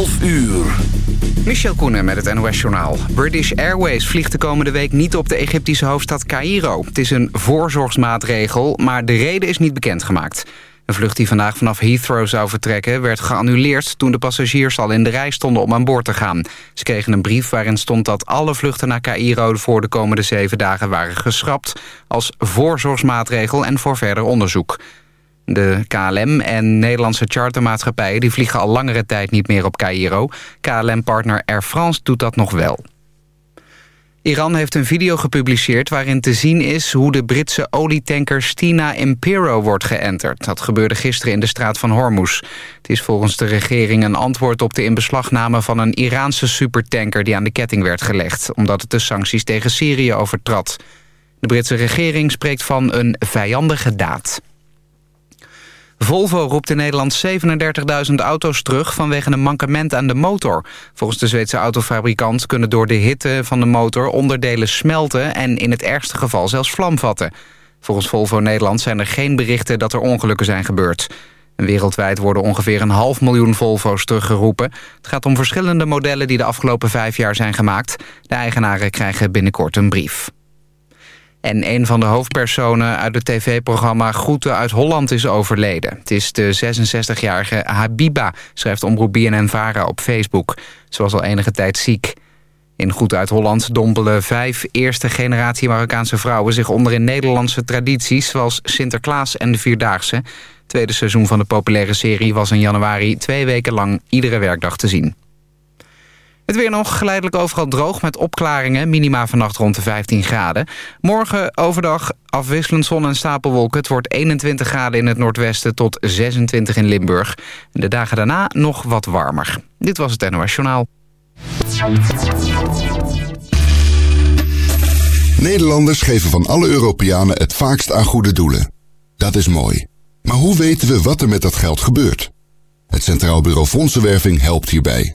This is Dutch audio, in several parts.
12 uur. Michel Koenen met het NOS-journaal. British Airways vliegt de komende week niet op de Egyptische hoofdstad Cairo. Het is een voorzorgsmaatregel, maar de reden is niet bekendgemaakt. Een vlucht die vandaag vanaf Heathrow zou vertrekken... werd geannuleerd toen de passagiers al in de rij stonden om aan boord te gaan. Ze kregen een brief waarin stond dat alle vluchten naar Cairo... voor de komende zeven dagen waren geschrapt... als voorzorgsmaatregel en voor verder onderzoek. De KLM en Nederlandse chartermaatschappijen die vliegen al langere tijd niet meer op Cairo. KLM-partner Air France doet dat nog wel. Iran heeft een video gepubliceerd waarin te zien is hoe de Britse olietanker Stina Impero wordt geënterd. Dat gebeurde gisteren in de straat van Hormuz. Het is volgens de regering een antwoord op de inbeslagname van een Iraanse supertanker die aan de ketting werd gelegd, omdat het de sancties tegen Syrië overtrad. De Britse regering spreekt van een vijandige daad. Volvo roept in Nederland 37.000 auto's terug vanwege een mankement aan de motor. Volgens de Zweedse autofabrikant kunnen door de hitte van de motor onderdelen smelten en in het ergste geval zelfs vlam vatten. Volgens Volvo Nederland zijn er geen berichten dat er ongelukken zijn gebeurd. wereldwijd worden ongeveer een half miljoen Volvo's teruggeroepen. Het gaat om verschillende modellen die de afgelopen vijf jaar zijn gemaakt. De eigenaren krijgen binnenkort een brief. En een van de hoofdpersonen uit het tv-programma Groeten uit Holland is overleden. Het is de 66-jarige Habiba, schrijft omroep BNN-Vara op Facebook. Ze was al enige tijd ziek. In Goed uit Holland dompelen vijf eerste generatie Marokkaanse vrouwen... zich onder in Nederlandse tradities zoals Sinterklaas en de Vierdaagse. Tweede seizoen van de populaire serie was in januari twee weken lang iedere werkdag te zien. Het weer nog geleidelijk overal droog met opklaringen. Minima vannacht rond de 15 graden. Morgen overdag afwisselend zon en stapelwolken. Het wordt 21 graden in het noordwesten tot 26 in Limburg. De dagen daarna nog wat warmer. Dit was het NOS Journaal. Nederlanders geven van alle Europeanen het vaakst aan goede doelen. Dat is mooi. Maar hoe weten we wat er met dat geld gebeurt? Het Centraal Bureau Fondsenwerving helpt hierbij.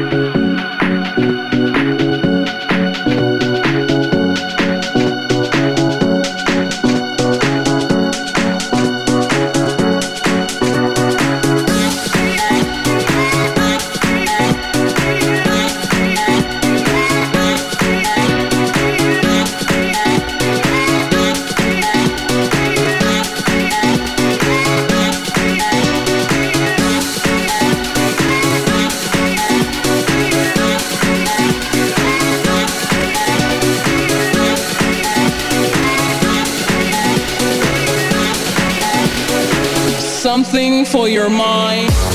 for your mind.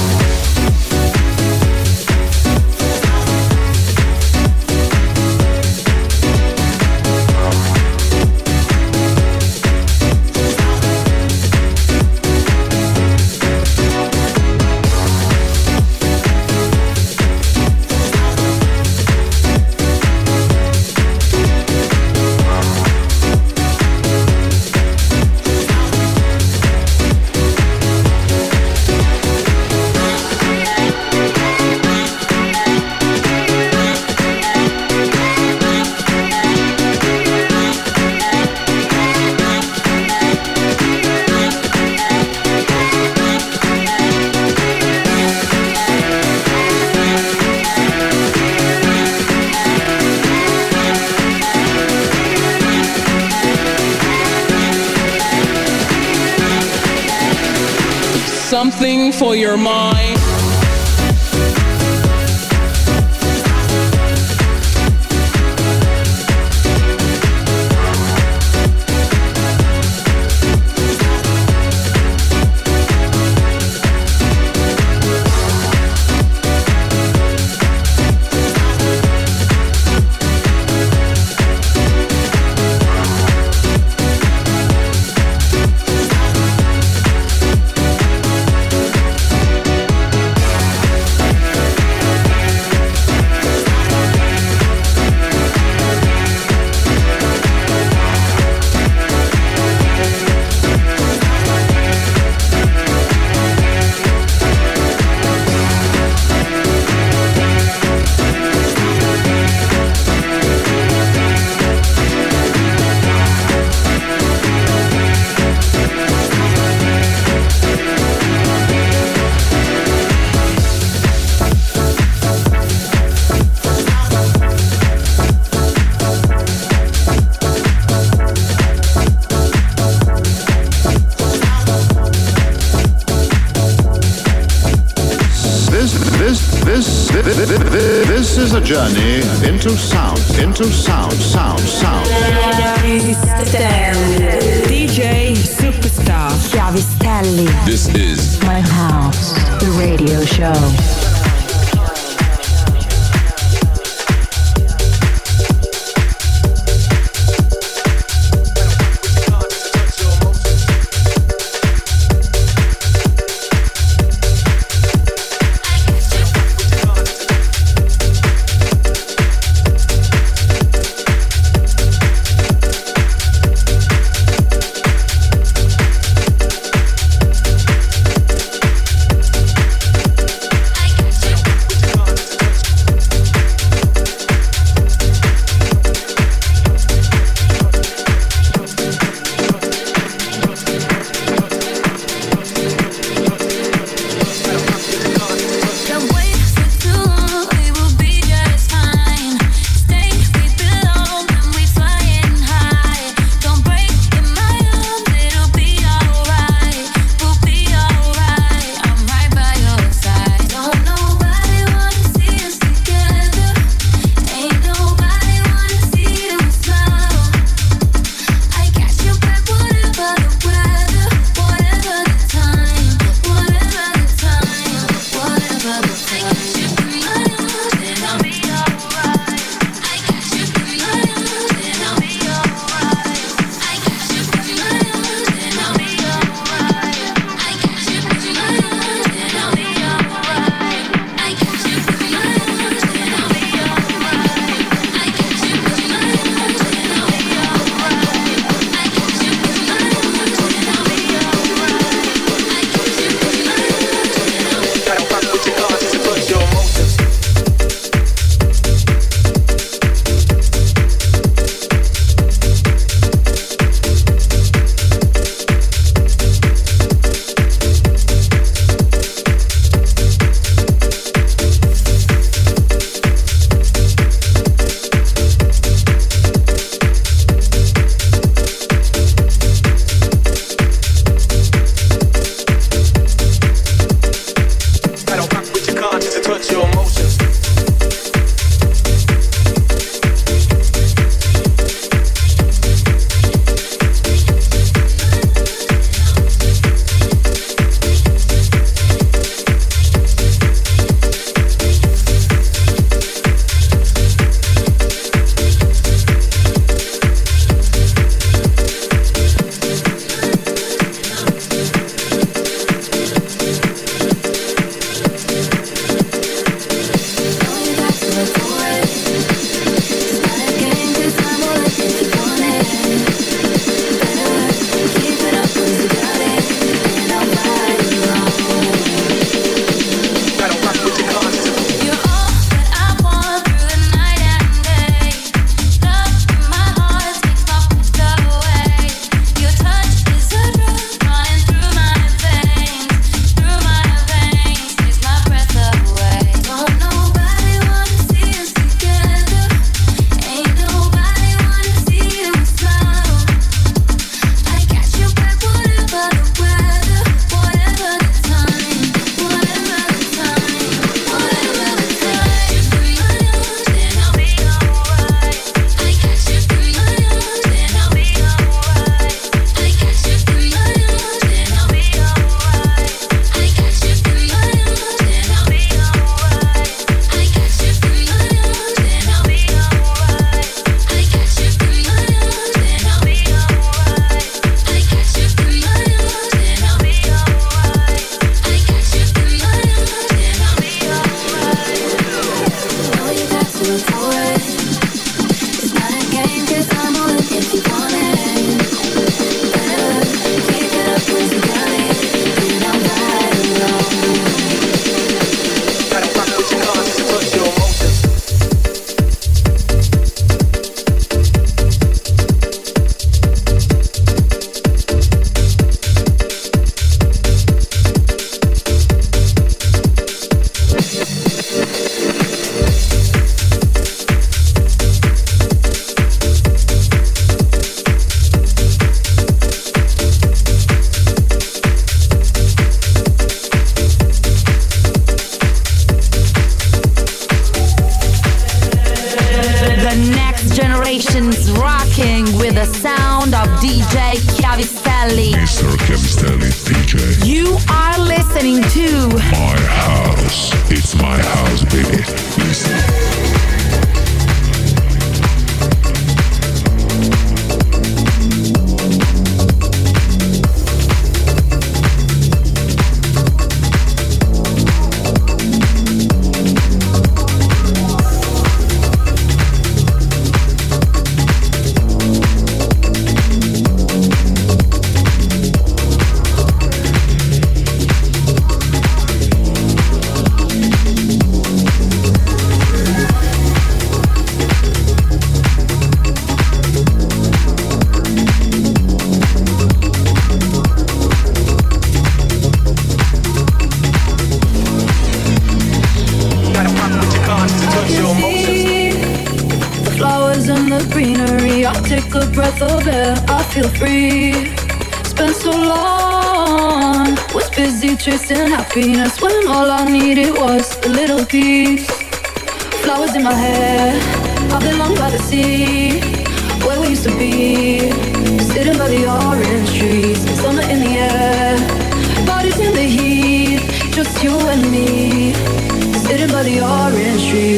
Your mind. Sam.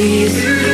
breeze.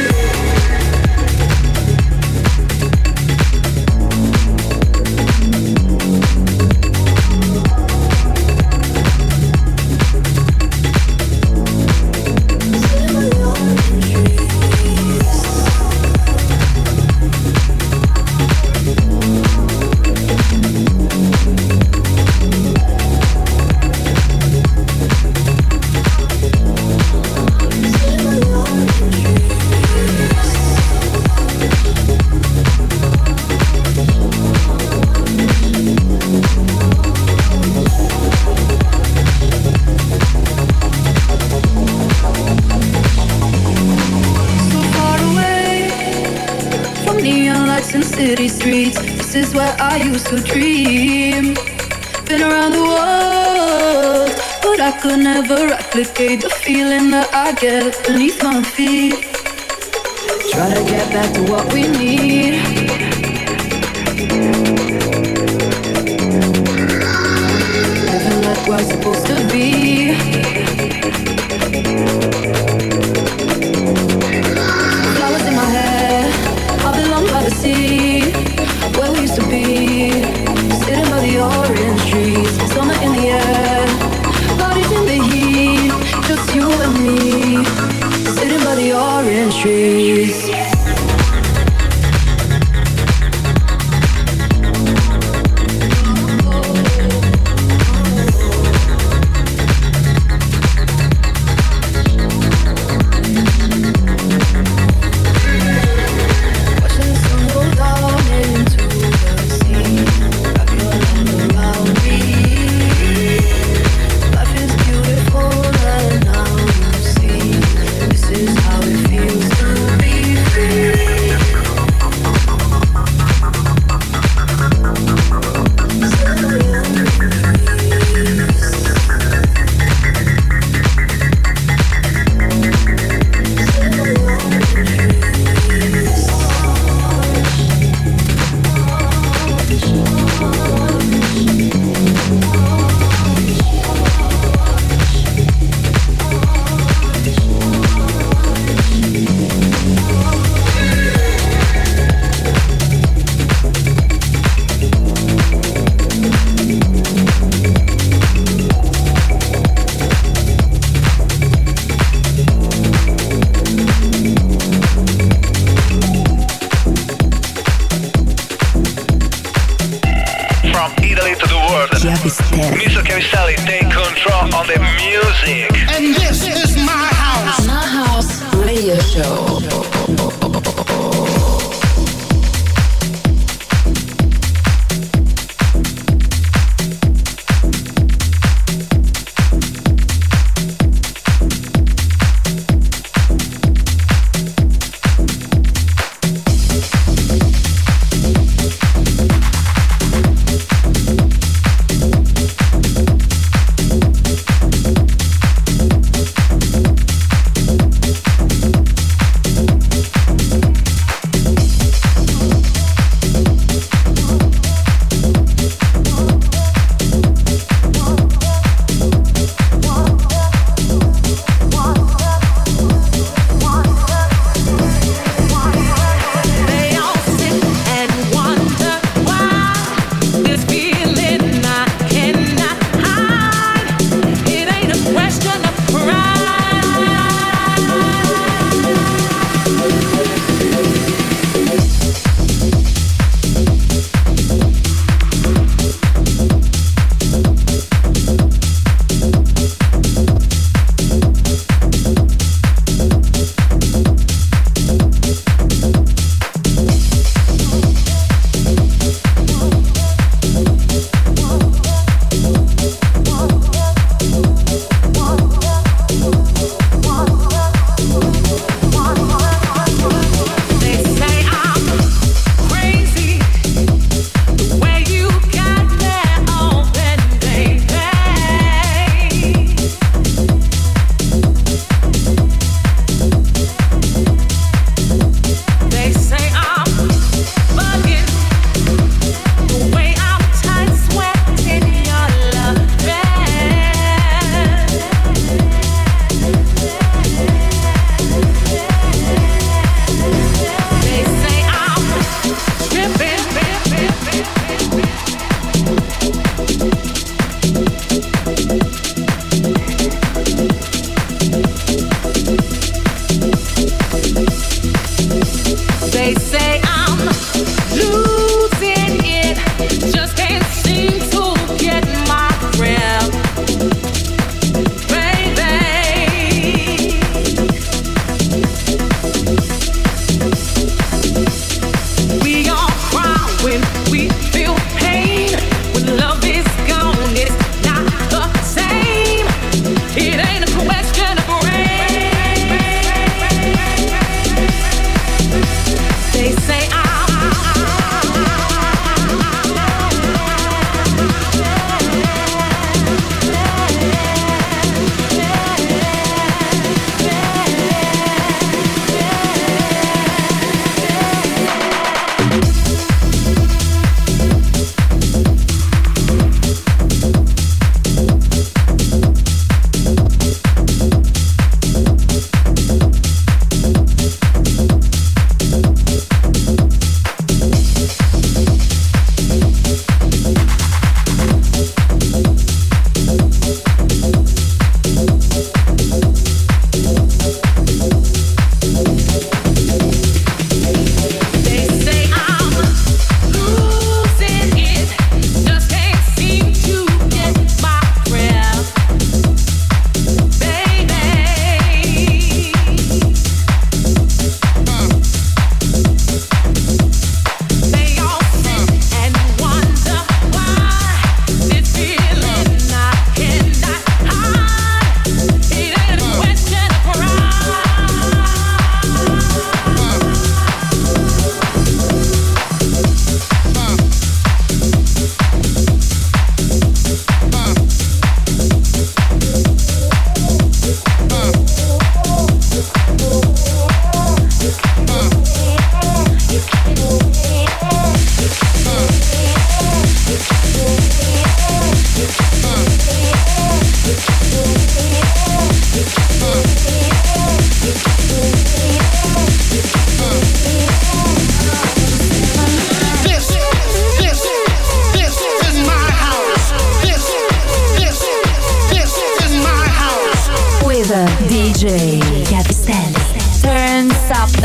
Leave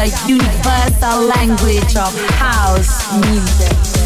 the universal language of house music.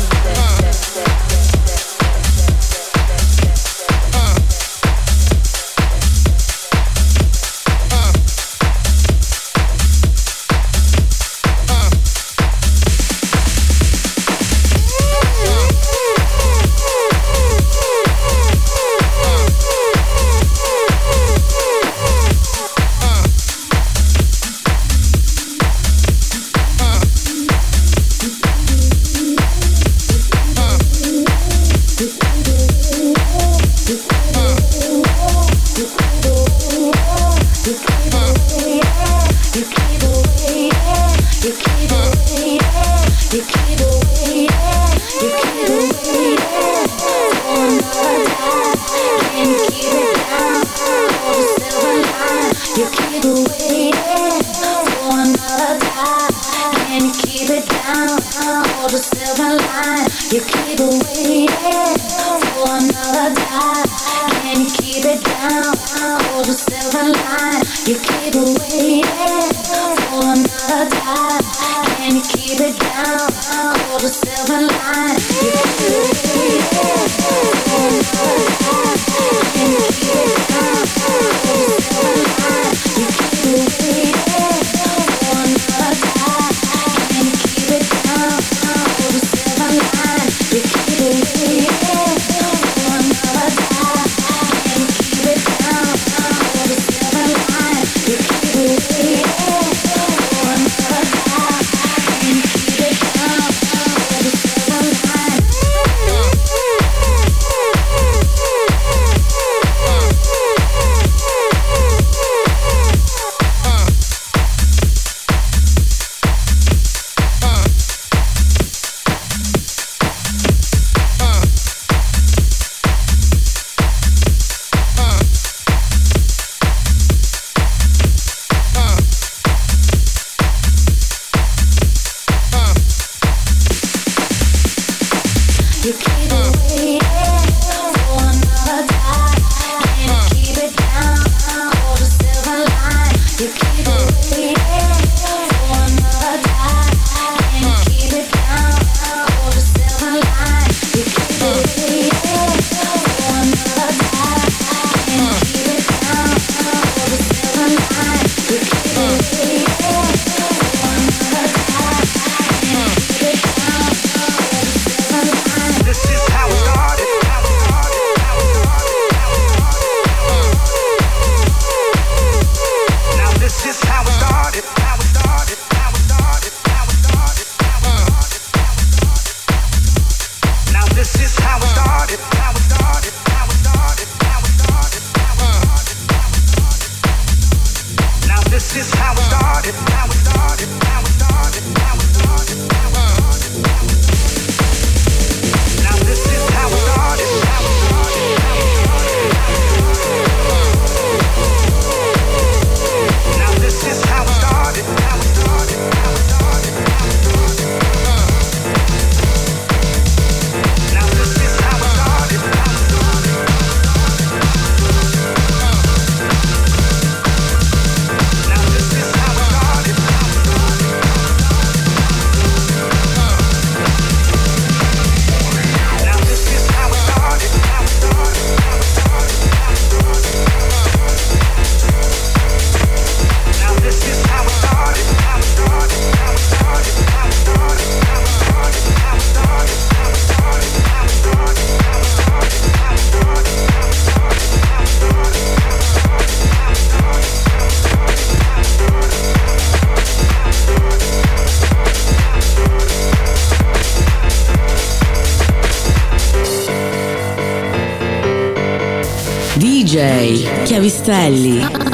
Castelli.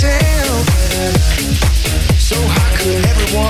true. So how could everyone?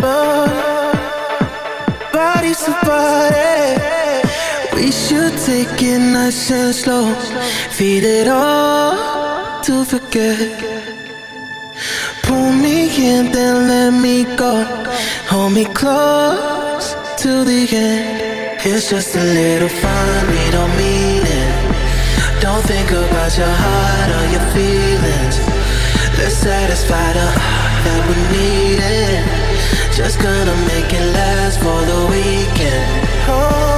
Oh, body to body. We should take it nice and slow. Feed it all to forget. Pull me in, then let me go. Hold me close till the end. It's just a little fun, we don't mean it. Don't think about your heart or your feelings. Let's satisfy the heart that we needed just gonna make it last for the weekend. Oh,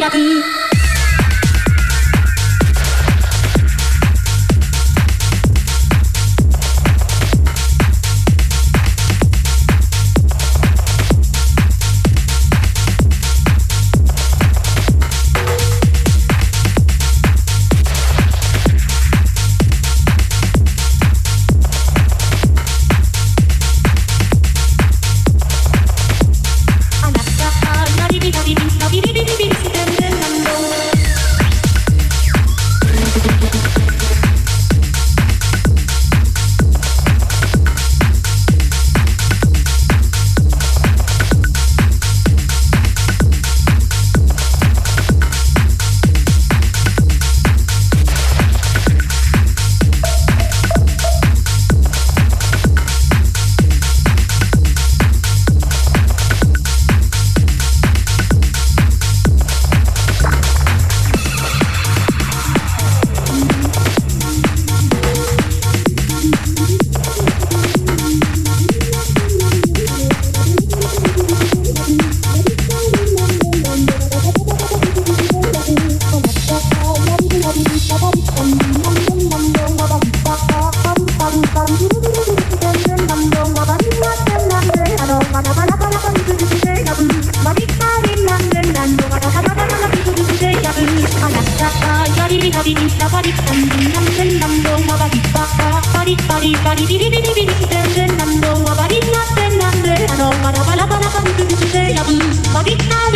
Yahoo! Come on, come on, come on,